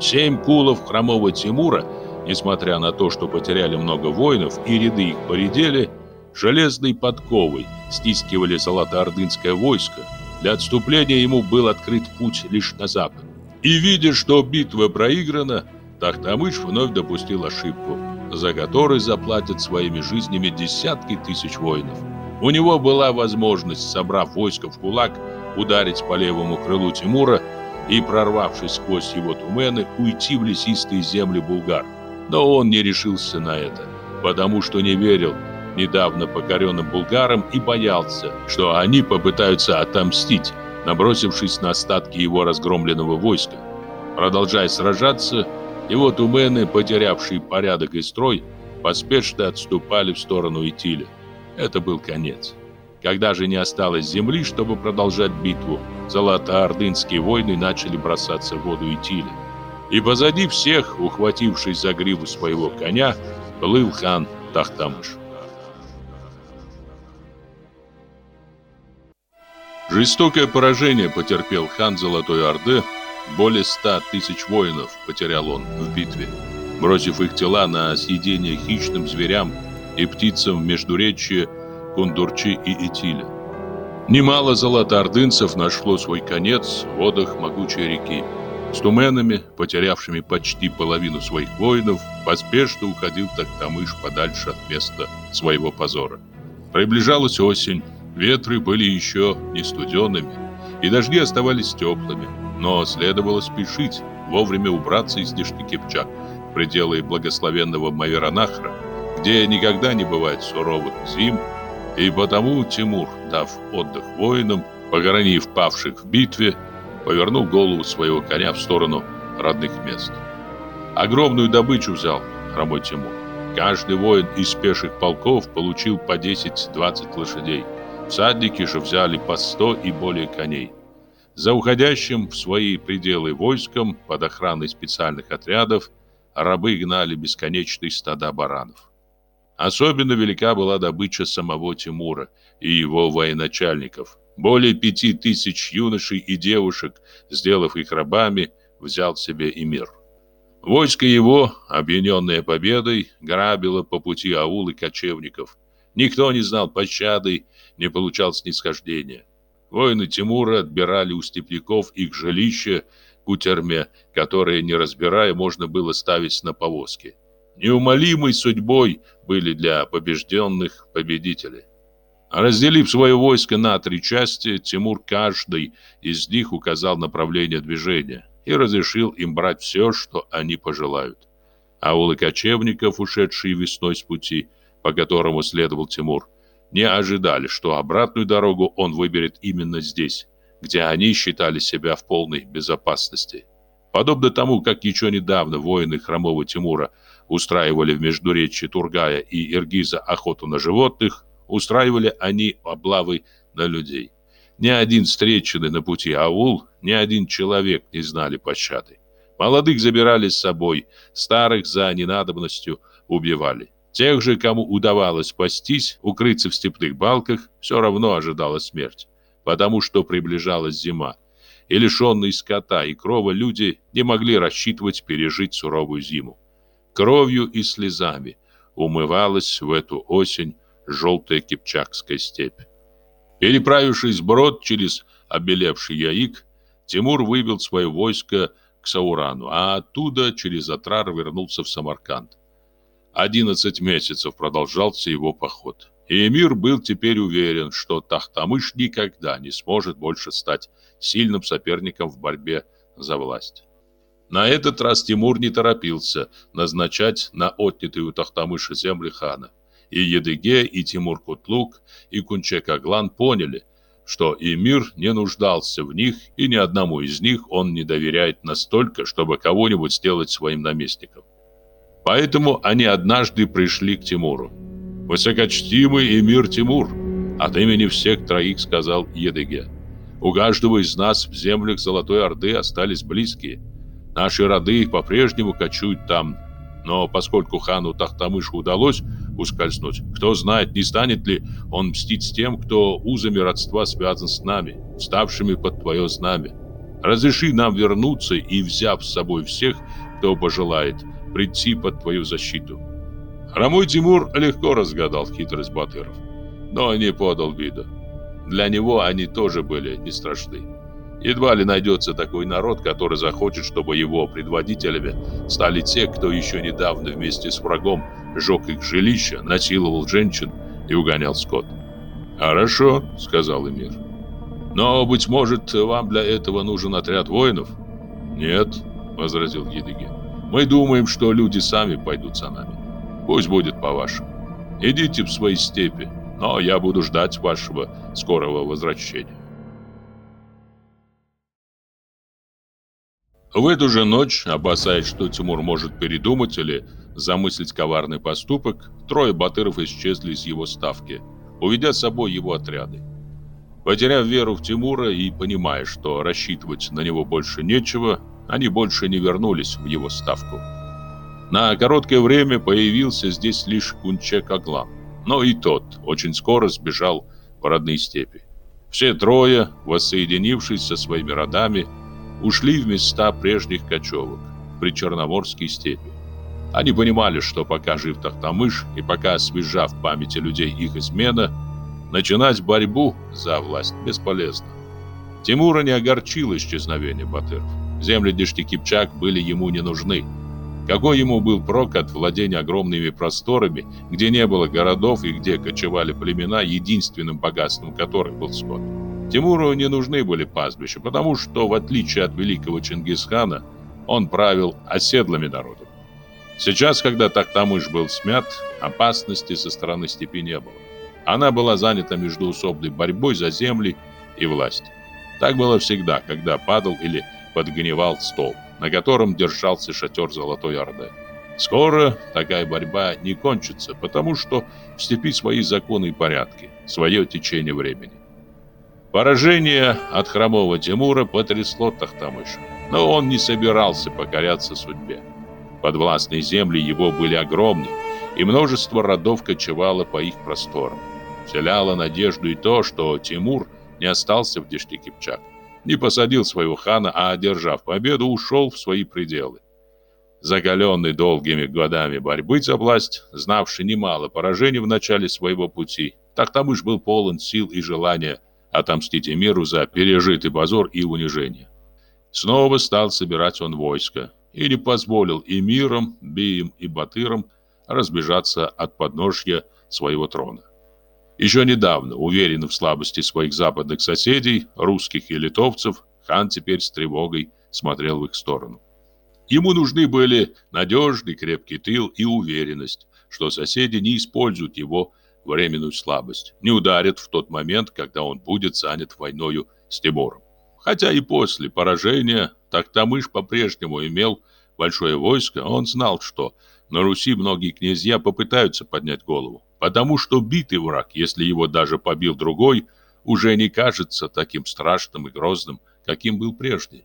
Семь кулов хромого Тимура, несмотря на то, что потеряли много воинов и ряды их поредели, железной подковой стискивали золотоордынское войско, для отступления ему был открыт путь лишь на запад. И видя, что битва проиграна, Тахтамыш вновь допустил ошибку, за которой заплатят своими жизнями десятки тысяч воинов. У него была возможность, собрав войско в кулак, ударить по левому крылу Тимура и, прорвавшись сквозь его тумены, уйти в лесистые земли Булгар. Но он не решился на это, потому что не верил недавно покоренным булгарам, и боялся, что они попытаются отомстить, набросившись на остатки его разгромленного войска. Продолжая сражаться, его тумены, потерявшие порядок и строй, поспешно отступали в сторону Итиля. Это был конец. Когда же не осталось земли, чтобы продолжать битву, золотоордынские войны начали бросаться в воду Итиля. И позади всех, ухватившись за гриву своего коня, плыл хан Тахтамыш. Жестокое поражение потерпел хан Золотой Орды. Более ста тысяч воинов потерял он в битве, бросив их тела на съедение хищным зверям и птицам в Междуречье, Кундурчи и Итиля. Немало золотоордынцев нашло свой конец в водах могучей реки. С туменами, потерявшими почти половину своих воинов, поспешно уходил Тактамыш подальше от места своего позора. Приближалась осень, ветры были еще не студенными, и дожди оставались теплыми, но следовало спешить, вовремя убраться из Дишки Кипчак, пределы благословенного Маверанахра, где никогда не бывает суровых зим, и потому Тимур, дав отдых воинам, погоронив павших в битве, повернул голову своего коня в сторону родных мест. Огромную добычу взял хромой Тимур. Каждый воин из пеших полков получил по 10-20 лошадей. Всадники же взяли по 100 и более коней. За уходящим в свои пределы войском под охраной специальных отрядов рабы гнали бесконечные стада баранов. Особенно велика была добыча самого Тимура и его военачальников. Более пяти тысяч юношей и девушек, сделав их рабами, взял себе и мир. Войско его, объединенное победой, грабило по пути аулы кочевников. Никто не знал пощады, не получал снисхождения. Воины Тимура отбирали у степняков их жилища, кутерме, которые, не разбирая, можно было ставить на повозки. Неумолимой судьбой были для побежденных победителей. Разделив свое войско на три части, Тимур каждый из них указал направление движения и разрешил им брать все, что они пожелают. Аулы кочевников, ушедшие весной с пути, по которому следовал Тимур, не ожидали, что обратную дорогу он выберет именно здесь, где они считали себя в полной безопасности. Подобно тому, как еще недавно воины хромого Тимура устраивали в Междуречье Тургая и Иргиза охоту на животных, устраивали они облавы на людей. Ни один встреченный на пути аул, ни один человек не знали пощады. Молодых забирали с собой, старых за ненадобностью убивали. Тех же, кому удавалось спастись, укрыться в степных балках, все равно ожидала смерть, потому что приближалась зима и лишенные скота и крова люди не могли рассчитывать пережить суровую зиму. Кровью и слезами умывалась в эту осень желтая кипчакская степь. Переправившись брод через обелевший Яик, Тимур вывел свое войско к Саурану, а оттуда через Атрар вернулся в Самарканд. Одиннадцать месяцев продолжался его поход. И эмир был теперь уверен, что Тахтамыш никогда не сможет больше стать сильным соперником в борьбе за власть. На этот раз Тимур не торопился назначать на отнятые у Тахтамыша земли хана. И Едыге, и Тимур Кутлук, и Кунчек Аглан поняли, что эмир не нуждался в них, и ни одному из них он не доверяет настолько, чтобы кого-нибудь сделать своим наместником. Поэтому они однажды пришли к Тимуру. «Высокочтимый эмир Тимур!» От имени всех троих сказал Едыге. «У каждого из нас в землях Золотой Орды остались близкие. Наши роды по-прежнему кочуют там. Но поскольку хану Тахтамышу удалось ускользнуть, кто знает, не станет ли он мстить с тем, кто узами родства связан с нами, ставшими под твое знамя. Разреши нам вернуться и, взяв с собой всех, кто пожелает, прийти под твою защиту. Хромой Тимур легко разгадал хитрость батыров, но не подал вида. Для него они тоже были не страшны. Едва ли найдется такой народ, который захочет, чтобы его предводителями стали те, кто еще недавно вместе с врагом сжег их жилища, насиловал женщин и угонял скот. «Хорошо», — сказал Эмир. «Но, быть может, вам для этого нужен отряд воинов?» «Нет», — возразил Едыгин. «Мы думаем, что люди сами пойдут за нами. Пусть будет по-вашему. Идите в свои степи, но я буду ждать вашего скорого возвращения. В эту же ночь, опасаясь, что Тимур может передумать или замыслить коварный поступок, трое батыров исчезли из его ставки, уведя с собой его отряды. Потеряв веру в Тимура и понимая, что рассчитывать на него больше нечего, они больше не вернулись в его ставку. На короткое время появился здесь лишь Кунчек Аглан, но и тот очень скоро сбежал в родные степи. Все трое, воссоединившись со своими родами, ушли в места прежних кочевок, при Черноморской степи. Они понимали, что пока жив Тахтамыш и пока освежав в памяти людей их измена, начинать борьбу за власть бесполезно. Тимура не огорчило исчезновение батыров. Земли Дешти-Кипчак были ему не нужны. Какой ему был прок от владения огромными просторами, где не было городов и где кочевали племена, единственным богатством которых был скот? Тимуру не нужны были пастбища, потому что, в отличие от великого Чингисхана, он правил оседлыми народами. Сейчас, когда Тахтамыш был смят, опасности со стороны степи не было. Она была занята междуусобной борьбой за земли и власть. Так было всегда, когда падал или подгнивал столб, на котором держался шатер Золотой Орды. Скоро такая борьба не кончится, потому что в степи свои законы и порядки, свое течение времени. Поражение от хромого Тимура потрясло Тахтамыша, но он не собирался покоряться судьбе. Подвластные земли его были огромны, и множество родов кочевало по их просторам. Вселяло надежду и то, что Тимур не остался в Дешти-Кипчак, не посадил своего хана, а, одержав победу, ушел в свои пределы. Закаленный долгими годами борьбы за власть, знавший немало поражений в начале своего пути, Тахтамыш был полон сил и желания отомстить Эмиру за пережитый позор и унижение. Снова стал собирать он войско и не позволил Эмирам, Биям и Батырам разбежаться от подножья своего трона. Еще недавно, уверенный в слабости своих западных соседей, русских и литовцев, хан теперь с тревогой смотрел в их сторону. Ему нужны были надежный крепкий тыл и уверенность, что соседи не используют его временную слабость, не ударит в тот момент, когда он будет занят войною с Тимуром. Хотя и после поражения Тактамыш по-прежнему имел большое войско, он знал, что на Руси многие князья попытаются поднять голову, потому что битый враг, если его даже побил другой, уже не кажется таким страшным и грозным, каким был прежде.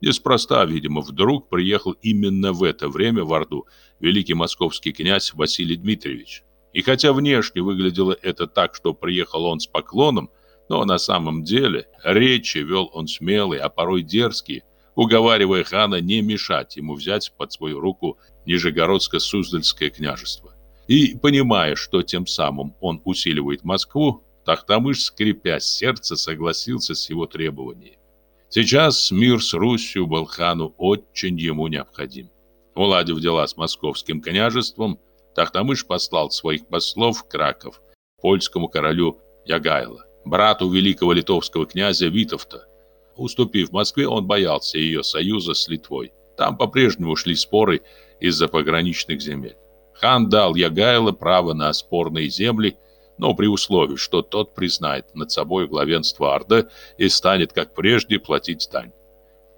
Неспроста, видимо, вдруг приехал именно в это время в Орду великий московский князь Василий Дмитриевич. И хотя внешне выглядело это так, что приехал он с поклоном, но на самом деле речи вел он смелый, а порой дерзкий, уговаривая хана не мешать ему взять под свою руку Нижегородско-Суздальское княжество. И, понимая, что тем самым он усиливает Москву, Тахтамыш, скрипя сердце, согласился с его требованиями. Сейчас мир с Русью был хану очень ему необходим. Уладив дела с московским княжеством, Тахтамыш послал своих послов в Краков, польскому королю Ягайло, брату великого литовского князя Витовта. Уступив Москве, он боялся ее союза с Литвой. Там по-прежнему шли споры из-за пограничных земель. Хан дал Ягайло право на спорные земли, но при условии, что тот признает над собой главенство Орды и станет, как прежде, платить дань.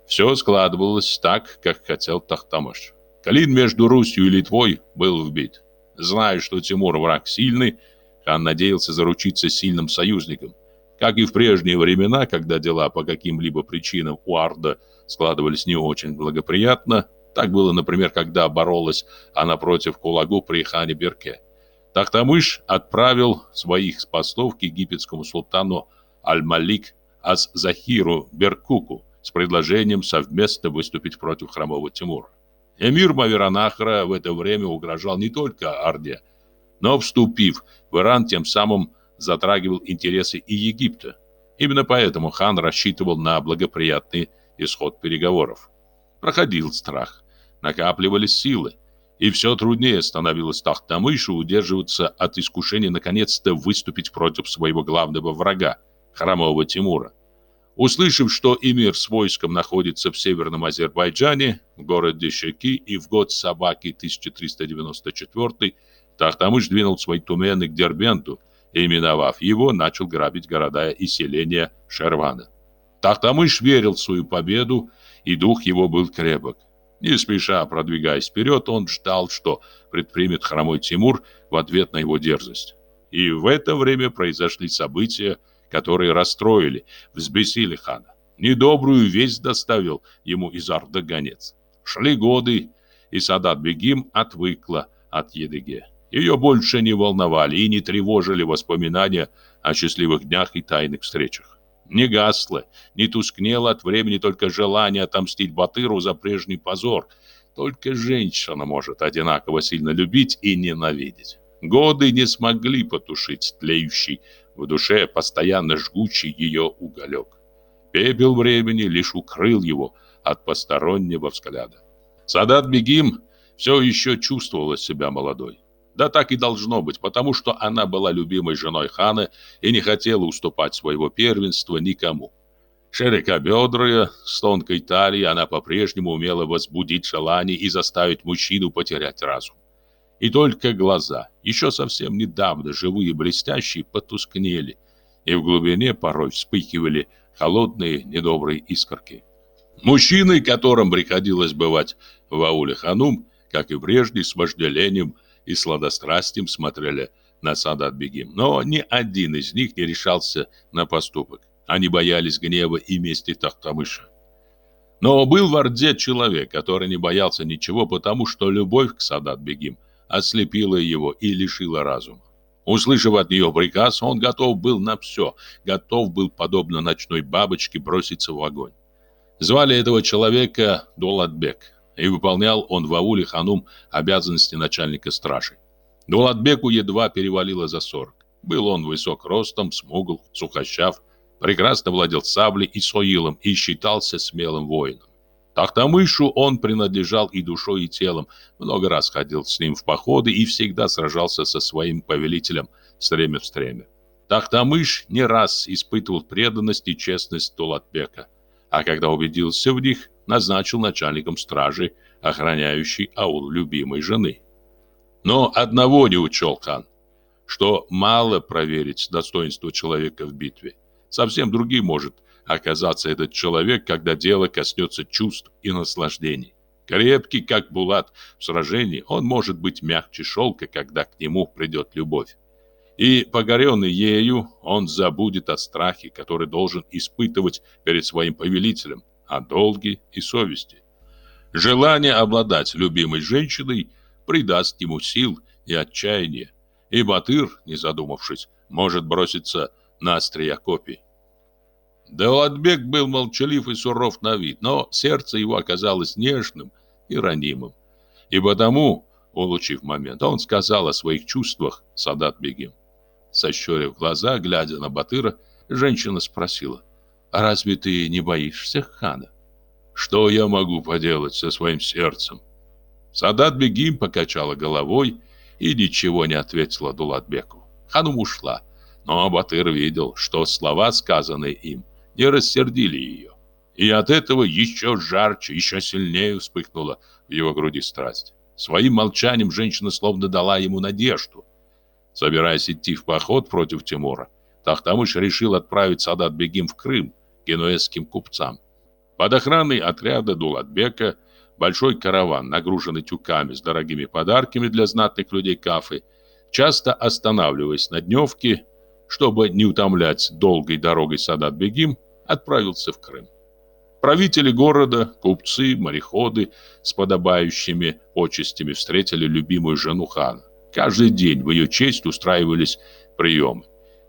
Все складывалось так, как хотел Тахтамыш. Калин между Русью и Литвой был вбит. Зная, что Тимур враг сильный, хан надеялся заручиться сильным союзником. Как и в прежние времена, когда дела по каким-либо причинам у Арда складывались не очень благоприятно, так было, например, когда боролась она против Кулагу при хане Берке. Тахтамыш отправил своих послов к египетскому султану Аль-Малик Аз-Захиру Беркуку с предложением совместно выступить против хромого Тимура. Эмир Маверанахра в это время угрожал не только Орде, но, вступив в Иран, тем самым затрагивал интересы и Египта. Именно поэтому хан рассчитывал на благоприятный исход переговоров. Проходил страх, накапливались силы, и все труднее становилось Тахтамышу удерживаться от искушения наконец-то выступить против своего главного врага, храмового Тимура. Услышав, что эмир с войском находится в северном Азербайджане, в городе Шеки и в год собаки 1394, Тахтамыш двинул свои тумены к Дербенту и, миновав его, начал грабить города и селения Шервана. Тахтамыш верил в свою победу, и дух его был крепок. Не спеша продвигаясь вперед, он ждал, что предпримет хромой Тимур в ответ на его дерзость. И в это время произошли события, которые расстроили, взбесили хана. Недобрую весть доставил ему из Арда гонец. Шли годы, и Садат-Бегим отвыкла от Едыге. Ее больше не волновали и не тревожили воспоминания о счастливых днях и тайных встречах. Не гасло, не тускнело от времени только желание отомстить Батыру за прежний позор. Только женщина может одинаково сильно любить и ненавидеть. Годы не смогли потушить тлеющий в душе постоянно жгучий ее уголек. Пепел времени лишь укрыл его от постороннего взгляда. Садат Бегим все еще чувствовала себя молодой. Да так и должно быть, потому что она была любимой женой хана и не хотела уступать своего первенства никому. Широкобедрая, с тонкой талией, она по-прежнему умела возбудить желание и заставить мужчину потерять разум. И только глаза, еще совсем недавно живые и блестящие, потускнели, и в глубине порой вспыхивали холодные недобрые искорки. Мужчины, которым приходилось бывать в ауле Ханум, как и прежде, с вожделением и сладострастием смотрели на Садат Бегим. Но ни один из них не решался на поступок. Они боялись гнева и мести Тахтамыша. Но был в Орде человек, который не боялся ничего, потому что любовь к Садат Бегим ослепила его и лишила разума. Услышав от нее приказ, он готов был на все, готов был, подобно ночной бабочке, броситься в огонь. Звали этого человека Дулатбек, и выполнял он в ауле ханум обязанности начальника стражи. Дулатбеку едва перевалило за сорок. Был он высок ростом, смугл, сухощав, прекрасно владел саблей и соилом и считался смелым воином. Тахтамышу он принадлежал и душой, и телом, много раз ходил с ним в походы и всегда сражался со своим повелителем стремя в стремя. Тахтамыш не раз испытывал преданность и честность Тулатбека, а когда убедился в них, назначил начальником стражи, охраняющей аул любимой жены. Но одного не учел хан, что мало проверить достоинство человека в битве. Совсем другим может оказаться этот человек, когда дело коснется чувств и наслаждений. Крепкий, как булат в сражении, он может быть мягче шелка, когда к нему придет любовь. И, погоренный ею, он забудет о страхе, который должен испытывать перед своим повелителем, о долге и совести. Желание обладать любимой женщиной придаст ему сил и отчаяния, и Батыр, не задумавшись, может броситься на острия копий. Давлатбек был молчалив и суров на вид, но сердце его оказалось нежным и ранимым. И потому, улучив момент, он сказал о своих чувствах Садат Бегим. Сощурив глаза, глядя на Батыра, женщина спросила, «А разве ты не боишься хана?» «Что я могу поделать со своим сердцем?» Садат Бегим покачала головой и ничего не ответила Дулатбеку. Ханум ушла, но Батыр видел, что слова, сказанные им, не рассердили ее. И от этого еще жарче, еще сильнее вспыхнула в его груди страсть. Своим молчанием женщина словно дала ему надежду. Собираясь идти в поход против Тимура, Тахтамыш решил отправить Садат Бегим в Крым генуэзским купцам. Под охраной отряда Дулатбека большой караван, нагруженный тюками с дорогими подарками для знатных людей Кафы, часто останавливаясь на дневке, чтобы не утомлять долгой дорогой Садат-Бегим, отправился в Крым. Правители города, купцы, мореходы с подобающими почестями встретили любимую жену хана. Каждый день в ее честь устраивались приемы.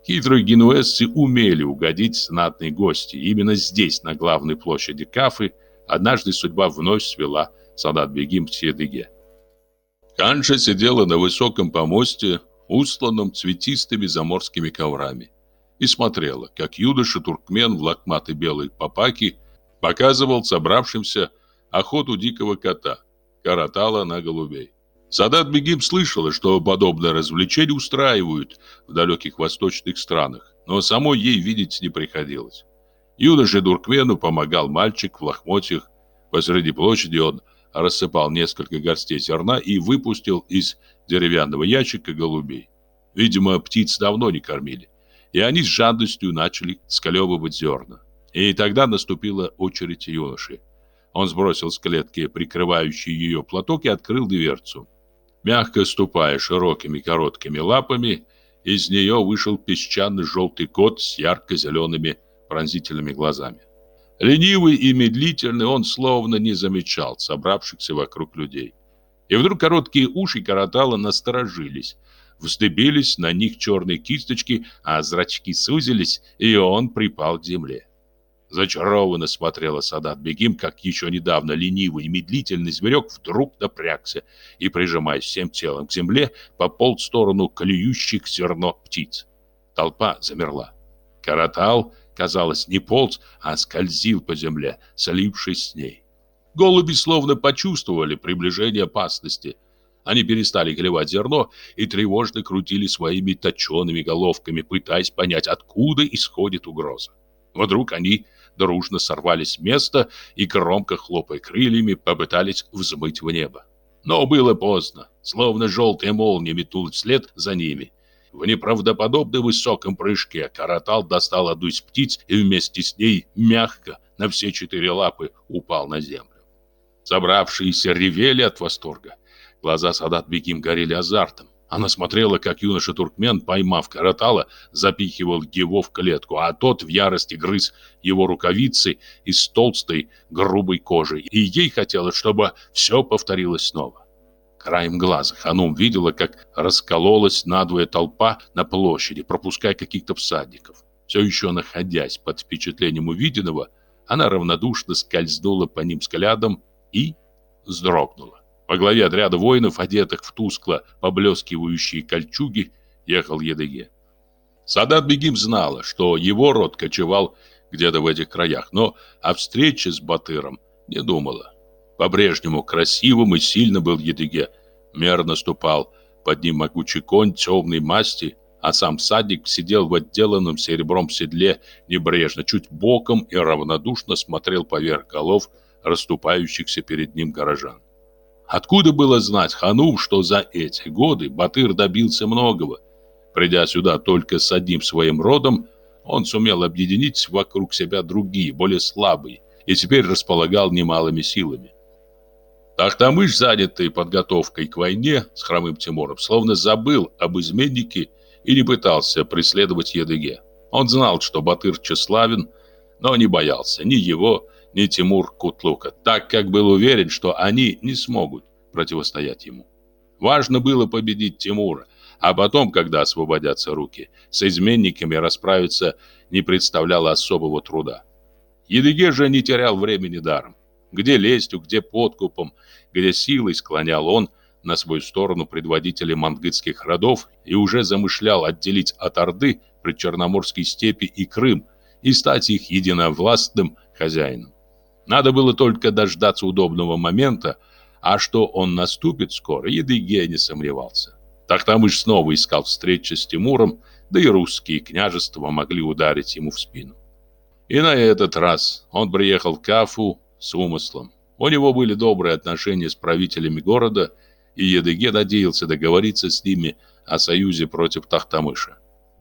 Хитрые генуэзцы умели угодить знатные гости. именно здесь, на главной площади Кафы, однажды судьба вновь свела Садат-Бегим в Седыге. Канша сидела на высоком помосте, устланном цветистыми заморскими коврами, и смотрела, как юноша-туркмен в лохматой белой папаке показывал собравшимся охоту дикого кота, каратала на голубей. Садат Бегим слышала, что подобное развлечение устраивают в далеких восточных странах, но самой ей видеть не приходилось. Юноше Дуркмену помогал мальчик в лохмотьях. Посреди площади он рассыпал несколько горстей зерна и выпустил из деревянного ящика голубей. Видимо, птиц давно не кормили, и они с жадностью начали сколебывать зерна. И тогда наступила очередь юноши. Он сбросил с клетки прикрывающий ее платок и открыл дверцу. Мягко ступая широкими короткими лапами, из нее вышел песчаный желтый кот с ярко-зелеными пронзительными глазами. Ленивый и медлительный он словно не замечал собравшихся вокруг людей. И вдруг короткие уши Каратала насторожились. Вздыбились на них черные кисточки, а зрачки сузились, и он припал к земле. Зачарованно смотрела Садат Бегим, как еще недавно ленивый и медлительный зверек вдруг напрягся и, прижимаясь всем телом к земле, пополз в сторону клюющих зерно птиц. Толпа замерла. Каратал, казалось, не полз, а скользил по земле, солившись с ней. Голуби словно почувствовали приближение опасности. Они перестали клевать зерно и тревожно крутили своими точеными головками, пытаясь понять, откуда исходит угроза. Вдруг они дружно сорвались с места и, громко хлопая крыльями, попытались взмыть в небо. Но было поздно, словно желтая молния метнулась вслед за ними. В неправдоподобно высоком прыжке Каратал достал одну из птиц и вместе с ней мягко на все четыре лапы упал на землю. Собравшиеся ревели от восторга. Глаза Садат Беким горели азартом. Она смотрела, как юноша-туркмен, поймав каратала, запихивал его в клетку, а тот в ярости грыз его рукавицы из толстой, грубой кожи. И ей хотелось, чтобы все повторилось снова. Краем глаза Ханум видела, как раскололась надвое толпа на площади, пропуская каких-то всадников. Все еще находясь под впечатлением увиденного, она равнодушно скользнула по ним взглядом и вздрогнула. По главе отряда воинов, одетых в тускло поблескивающие кольчуги, ехал Едыге. Садат Бегим знала, что его род кочевал где-то в этих краях, но о встрече с Батыром не думала. По-прежнему красивым и сильно был Едыге. Мерно ступал под ним могучий конь темной масти, а сам садик сидел в отделанном серебром седле небрежно, чуть боком и равнодушно смотрел поверх голов расступающихся перед ним горожан. Откуда было знать Хану, что за эти годы Батыр добился многого? Придя сюда только с одним своим родом, он сумел объединить вокруг себя другие, более слабые, и теперь располагал немалыми силами. Тахтамыш, занятый подготовкой к войне с хромым Тимуром, словно забыл об изменнике и не пытался преследовать Едыге. Он знал, что Батыр тщеславен, но не боялся ни его, ни Тимур Кутлука, так как был уверен, что они не смогут противостоять ему. Важно было победить Тимура, а потом, когда освободятся руки, с изменниками расправиться не представляло особого труда. Едыге же не терял времени даром. Где лестью, где подкупом, где силой склонял он на свою сторону предводителей мангытских родов и уже замышлял отделить от Орды причерноморские степи и Крым и стать их единовластным хозяином. Надо было только дождаться удобного момента, а что он наступит скоро, Едыгея не сомневался. Тахтамыш снова искал встречи с Тимуром, да и русские княжества могли ударить ему в спину. И на этот раз он приехал в Кафу с умыслом. У него были добрые отношения с правителями города, и Едыге надеялся договориться с ними о союзе против Тахтамыша.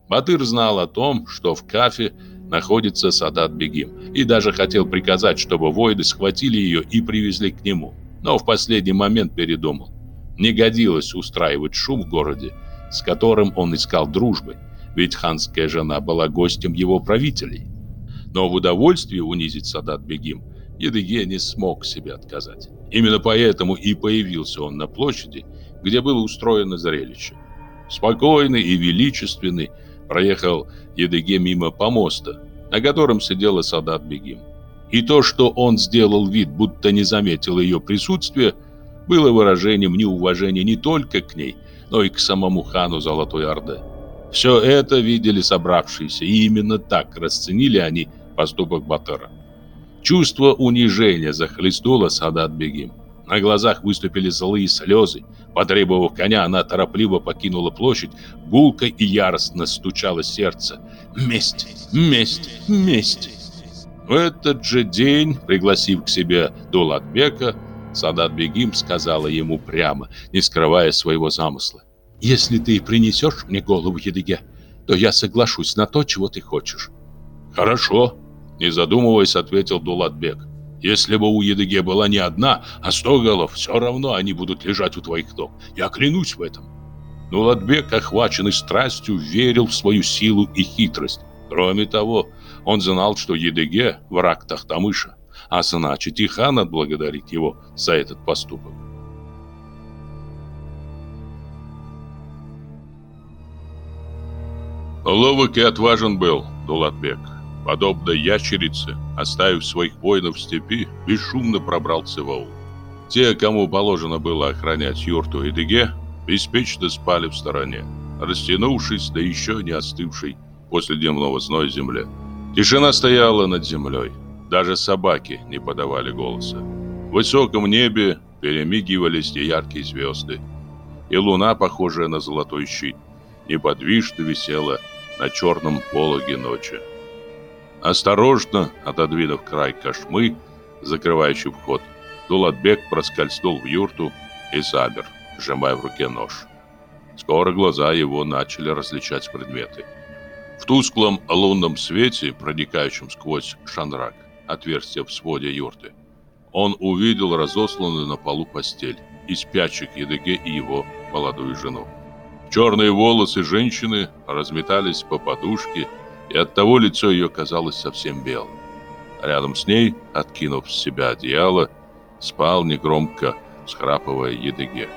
Батыр знал о том, что в Кафе находится Садат Бегим, и даже хотел приказать, чтобы воины схватили ее и привезли к нему. Но в последний момент передумал. Не годилось устраивать шум в городе, с которым он искал дружбы, ведь ханская жена была гостем его правителей. Но в удовольствии унизить Садат Бегим Едыге не смог себе отказать. Именно поэтому и появился он на площади, где было устроено зрелище. Спокойный и величественный, проехал Едыге мимо помоста, на котором сидела солдат Бегим. И то, что он сделал вид, будто не заметил ее присутствия, было выражением неуважения не только к ней, но и к самому хану Золотой Орды. Все это видели собравшиеся, и именно так расценили они поступок Батыра. Чувство унижения захлестнуло Садат Бегим. На глазах выступили злые слезы. Потребовав коня, она торопливо покинула площадь. Гулко и яростно стучало сердце. «Месть! Месть! Месть!» В этот же день, пригласив к себе Дулатбека, Садат Бегим сказала ему прямо, не скрывая своего замысла. «Если ты принесешь мне голову Едыге, то я соглашусь на то, чего ты хочешь». «Хорошо», — не задумываясь, ответил Дулатбек. «Если бы у Едыге была не одна, а сто голов, все равно они будут лежать у твоих ног. Я клянусь в этом». Дулатбек, охваченный страстью, верил в свою силу и хитрость. Кроме того, он знал, что Едыге – враг Тахтамыша, а значит и хан отблагодарит его за этот поступок. Ловок и отважен был Дулатбек. Подобно ящерице, оставив своих воинов в степи, бесшумно пробрался в аул. Те, кому положено было охранять юрту и Деге, беспечно спали в стороне, растянувшись до еще не остывшей после дневного зноя земле. Тишина стояла над землей. Даже собаки не подавали голоса. В высоком небе перемигивались яркие звезды. И луна, похожая на золотой щит, неподвижно висела на черном пологе ночи. Осторожно отодвинув край кошмы, закрывающий вход, Дулатбек проскользнул в юрту и замер, сжимая в руке нож. Скоро глаза его начали различать предметы. В тусклом лунном свете, проникающем сквозь шанрак, отверстие в своде юрты, он увидел разосланную на полу постель и спящих Едыге и его молодую жену. Черные волосы женщины разметались по подушке, и оттого лицо ее казалось совсем белым. Рядом с ней, откинув с себя одеяло, спал негромко, схрапывая Едыге.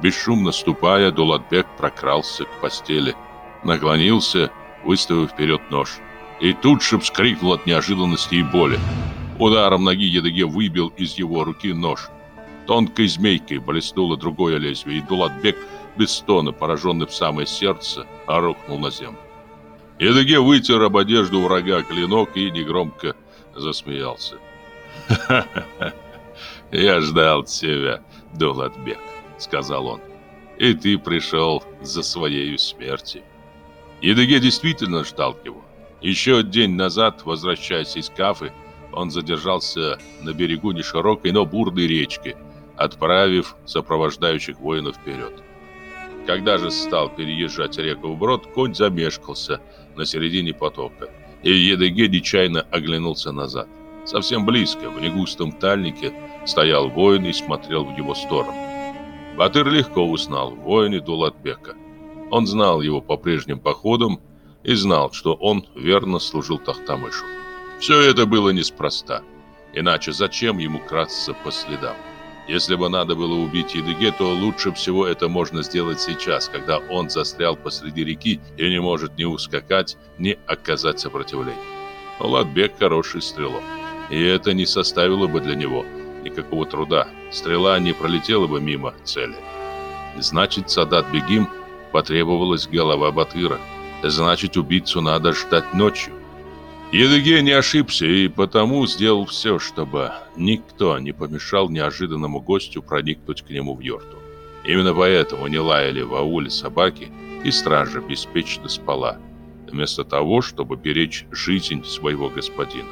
Бесшумно ступая, Дулатбек прокрался к постели, наклонился выставив вперед нож. И тут же вскрикнул от неожиданности и боли. Ударом ноги Едыге выбил из его руки нож. Тонкой змейкой блеснуло другое лезвие, и Дулатбек, без стона, пораженный в самое сердце, орухнул на землю. Едыге вытер об одежду врага клинок и негромко засмеялся. «Ха-ха-ха! Я ждал тебя, Дулатбек», — сказал он. «И ты пришел за своей смертью». Едыге действительно ждал его. Еще день назад, возвращаясь из Кафы, он задержался на берегу неширокой, но бурной речки, отправив сопровождающих воинов вперед. Когда же стал переезжать реку вброд, конь замешкался на середине потока, и Едыге нечаянно оглянулся назад. Совсем близко, в негустом тальнике, стоял воин и смотрел в его сторону. Батыр легко узнал воине Дулатбека. Он знал его по прежним походам и знал, что он верно служил Тахтамышу. Все это было неспроста. Иначе зачем ему краться по следам? Если бы надо было убить Едыге, то лучше всего это можно сделать сейчас, когда он застрял посреди реки и не может ни ускакать, ни оказать сопротивление. Но Ладбек хороший стрелок, и это не составило бы для него никакого труда. Стрела не пролетела бы мимо цели. Значит, Садат Бегим – Потребовалась голова Батыра. Значит, убийцу надо ждать ночью. Едыге не ошибся и потому сделал все, чтобы никто не помешал неожиданному гостю проникнуть к нему в юрту. Именно поэтому не лаяли в ауле собаки, и стража беспечно спала, вместо того, чтобы беречь жизнь своего господина.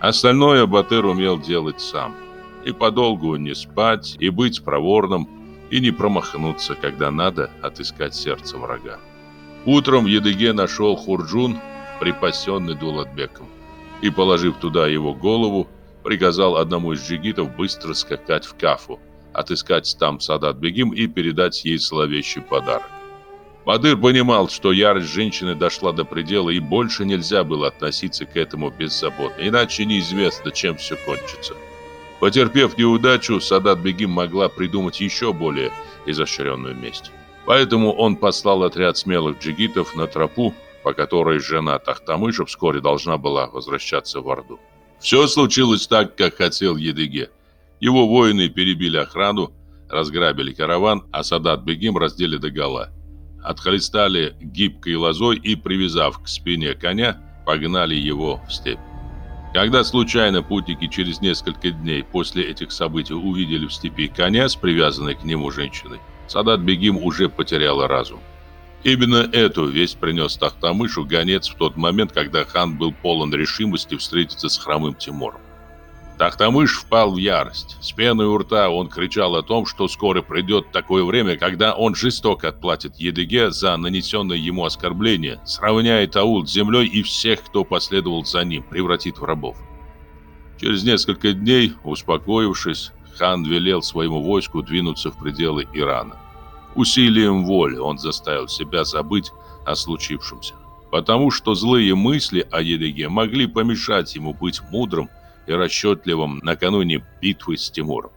Остальное Батыр умел делать сам. И подолгу не спать, и быть проворным, и не промахнуться, когда надо отыскать сердце врага. Утром Едыге нашел Хурджун, припасенный Дулатбеком, и, положив туда его голову, приказал одному из джигитов быстро скакать в Кафу, отыскать там Садат Бегим и передать ей словещий подарок. Бадыр понимал, что ярость женщины дошла до предела и больше нельзя было относиться к этому беззаботно, иначе неизвестно, чем все кончится. Потерпев неудачу, Садат Бегим могла придумать еще более изощренную месть. Поэтому он послал отряд смелых джигитов на тропу, по которой жена Тахтамыша вскоре должна была возвращаться в Орду. Все случилось так, как хотел Едыге. Его воины перебили охрану, разграбили караван, а Садат Бегим раздели догола. Отхлестали гибкой лозой и, привязав к спине коня, погнали его в степь. Когда случайно путники через несколько дней после этих событий увидели в степи коня с привязанной к нему женщиной, Садат Бегим уже потеряла разум. Именно эту весть принес Тахтамышу гонец в тот момент, когда хан был полон решимости встретиться с хромым Тимуром. Тахтамыш впал в ярость. С пеной у рта он кричал о том, что скоро придет такое время, когда он жестоко отплатит Едыге за нанесенное ему оскорбление, сравняет аул с землей и всех, кто последовал за ним, превратит в рабов. Через несколько дней, успокоившись, хан велел своему войску двинуться в пределы Ирана. Усилием воли он заставил себя забыть о случившемся, потому что злые мысли о Едыге могли помешать ему быть мудрым и расчетливым накануне битвы с Тимуром.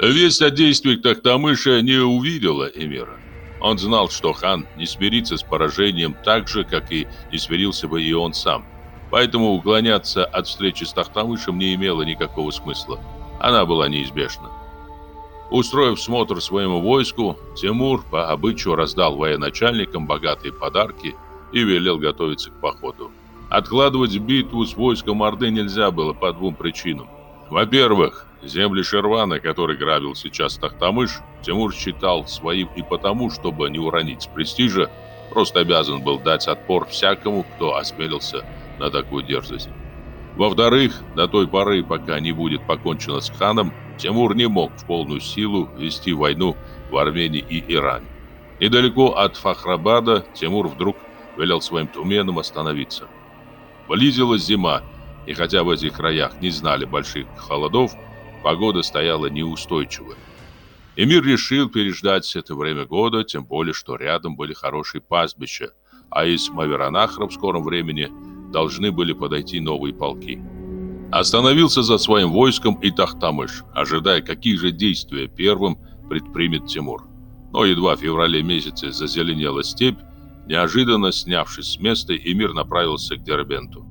Весть о действиях Тахтамыша не увидела Эмира. Он знал, что хан не смирится с поражением так же, как и не смирился бы и он сам. Поэтому уклоняться от встречи с Тахтамышем не имело никакого смысла. Она была неизбежна. Устроив смотр своему войску, Тимур по обычаю раздал военачальникам богатые подарки и велел готовиться к походу. Откладывать битву с войском Орды нельзя было по двум причинам. Во-первых, земли Шервана, который грабил сейчас Тахтамыш, Тимур считал своим и потому, чтобы не уронить престижа, просто обязан был дать отпор всякому, кто осмелился на такую дерзость. Во-вторых, до той поры, пока не будет покончено с ханом, Тимур не мог в полную силу вести войну в Армении и Иране. Недалеко от Фахрабада Тимур вдруг велел своим туменам остановиться. Близилась зима, и хотя в этих краях не знали больших холодов, погода стояла неустойчивая. Эмир решил переждать это время года, тем более, что рядом были хорошие пастбища, а из Маверанахра в скором времени должны были подойти новые полки. Остановился за своим войском и Тахтамыш, ожидая, какие же действия первым предпримет Тимур. Но едва в феврале месяце зазеленела степь, неожиданно снявшись с места, Эмир направился к Дербенту.